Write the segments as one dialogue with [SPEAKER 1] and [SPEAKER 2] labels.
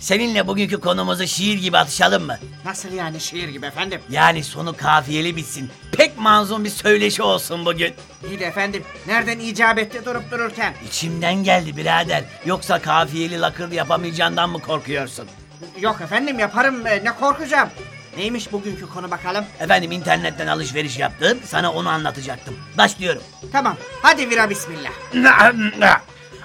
[SPEAKER 1] seninle bugünkü konumuzu şiir gibi atışalım mı?
[SPEAKER 2] Nasıl yani şiir gibi efendim?
[SPEAKER 1] Yani sonu kafiyeli bitsin. Pek manzum bir söyleşi olsun bugün.
[SPEAKER 2] İyi de efendim nereden icap etti durup dururken?
[SPEAKER 1] İçimden geldi birader. Yoksa kafiyeli lakır yapamayacağından mı korkuyorsun?
[SPEAKER 2] Yok efendim yaparım e, ne korkacağım. Neymiş bugünkü konu bakalım?
[SPEAKER 1] Efendim internetten alışveriş yaptım. Sana onu anlatacaktım. Başlıyorum.
[SPEAKER 2] Tamam hadi vira bismillah.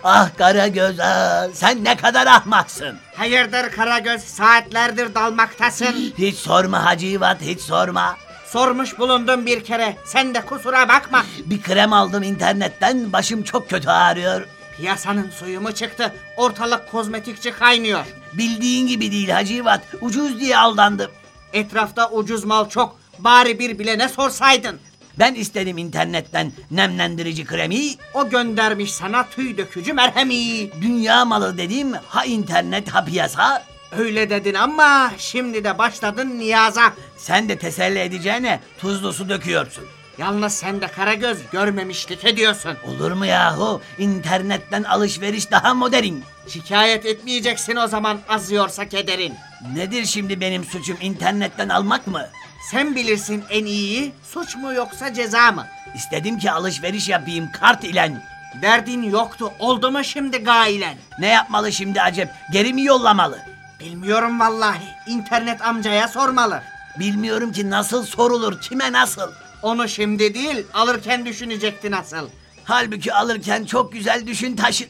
[SPEAKER 1] Ah Karagöz ah, sen ne kadar ahmaksın.
[SPEAKER 2] Hayırdır Karagöz saatlerdir dalmaktasın.
[SPEAKER 1] Hiç sorma Hacivat hiç sorma.
[SPEAKER 2] Sormuş bulundum bir kere sen de kusura bakma.
[SPEAKER 1] Bir krem aldım internetten başım çok kötü ağrıyor.
[SPEAKER 2] Piyasanın suyu mu çıktı? Ortalık kozmetikçi kaynıyor.
[SPEAKER 1] Bildiğin gibi değil Hacivat ucuz diye aldandım.
[SPEAKER 2] Etrafta ucuz mal çok. Bari bir bilene sorsaydın.
[SPEAKER 1] Ben istedim internetten nemlendirici kremi.
[SPEAKER 2] O göndermiş sana tüy dökücü merhemi.
[SPEAKER 1] Dünya malı dediğim ha internet ha piyasa.
[SPEAKER 2] Öyle dedin ama şimdi de başladın niyaza.
[SPEAKER 1] Sen de teselli edeceğine tuzlu su döküyorsun.
[SPEAKER 2] Yalnız sen de Karagöz görmemişlik ediyorsun.
[SPEAKER 1] Olur mu yahu? İnternetten alışveriş daha modern.
[SPEAKER 2] Şikayet etmeyeceksin o zaman azıyorsa kederin.
[SPEAKER 1] Nedir şimdi benim suçum internetten almak mı?
[SPEAKER 2] Sen bilirsin en iyiyi suç mu yoksa ceza mı?
[SPEAKER 1] İstedim ki alışveriş yapayım kart ile.
[SPEAKER 2] Derdin yoktu oldu mu şimdi gailen?
[SPEAKER 1] Ne yapmalı şimdi acep? Geri mi yollamalı?
[SPEAKER 2] Bilmiyorum vallahi internet amcaya sormalı.
[SPEAKER 1] Bilmiyorum ki nasıl sorulur, kime nasıl?
[SPEAKER 2] Onu şimdi değil alırken düşünecekti nasıl.
[SPEAKER 1] Halbuki alırken çok güzel düşün taşın.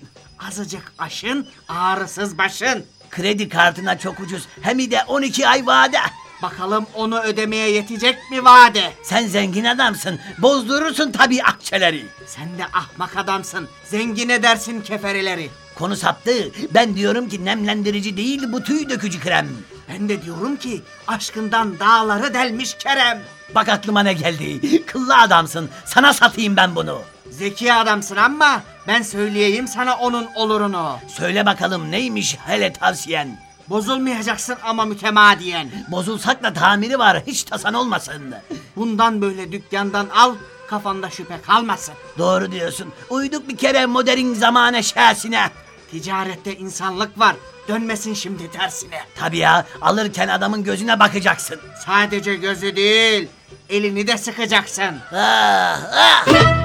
[SPEAKER 2] Azıcık aşın ağrısız başın.
[SPEAKER 1] Kredi kartına çok ucuz. Hem de 12 ay vade.
[SPEAKER 2] Bakalım onu ödemeye yetecek mi vade?
[SPEAKER 1] Sen zengin adamsın. Bozdurursun tabii akçeleri.
[SPEAKER 2] Sen de ahmak adamsın. Zengin edersin keferileri.
[SPEAKER 1] Konu saptı. Ben diyorum ki nemlendirici değil bu tüy dökücü krem.
[SPEAKER 2] Ben de diyorum ki aşkından dağları delmiş Kerem.
[SPEAKER 1] Bak aklıma ne geldi. Kıllı adamsın. Sana satayım ben bunu.
[SPEAKER 2] Zeki adamsın ama ben söyleyeyim sana onun olurunu.
[SPEAKER 1] Söyle bakalım neymiş hele tavsiyen.
[SPEAKER 2] Bozulmayacaksın ama mütemadiyen.
[SPEAKER 1] Bozulsak da tamiri var. Hiç tasan olmasın.
[SPEAKER 2] Bundan böyle dükkandan al kafanda şüphe kalmasın.
[SPEAKER 1] Doğru diyorsun. Uyduk bir kere modern zamane şahsine.
[SPEAKER 2] Ticarette insanlık var. Dönmesin şimdi tersine.
[SPEAKER 1] Tabii ya alırken adamın gözüne bakacaksın.
[SPEAKER 2] Sadece gözü değil, elini de sıkacaksın.
[SPEAKER 1] Ah, ah.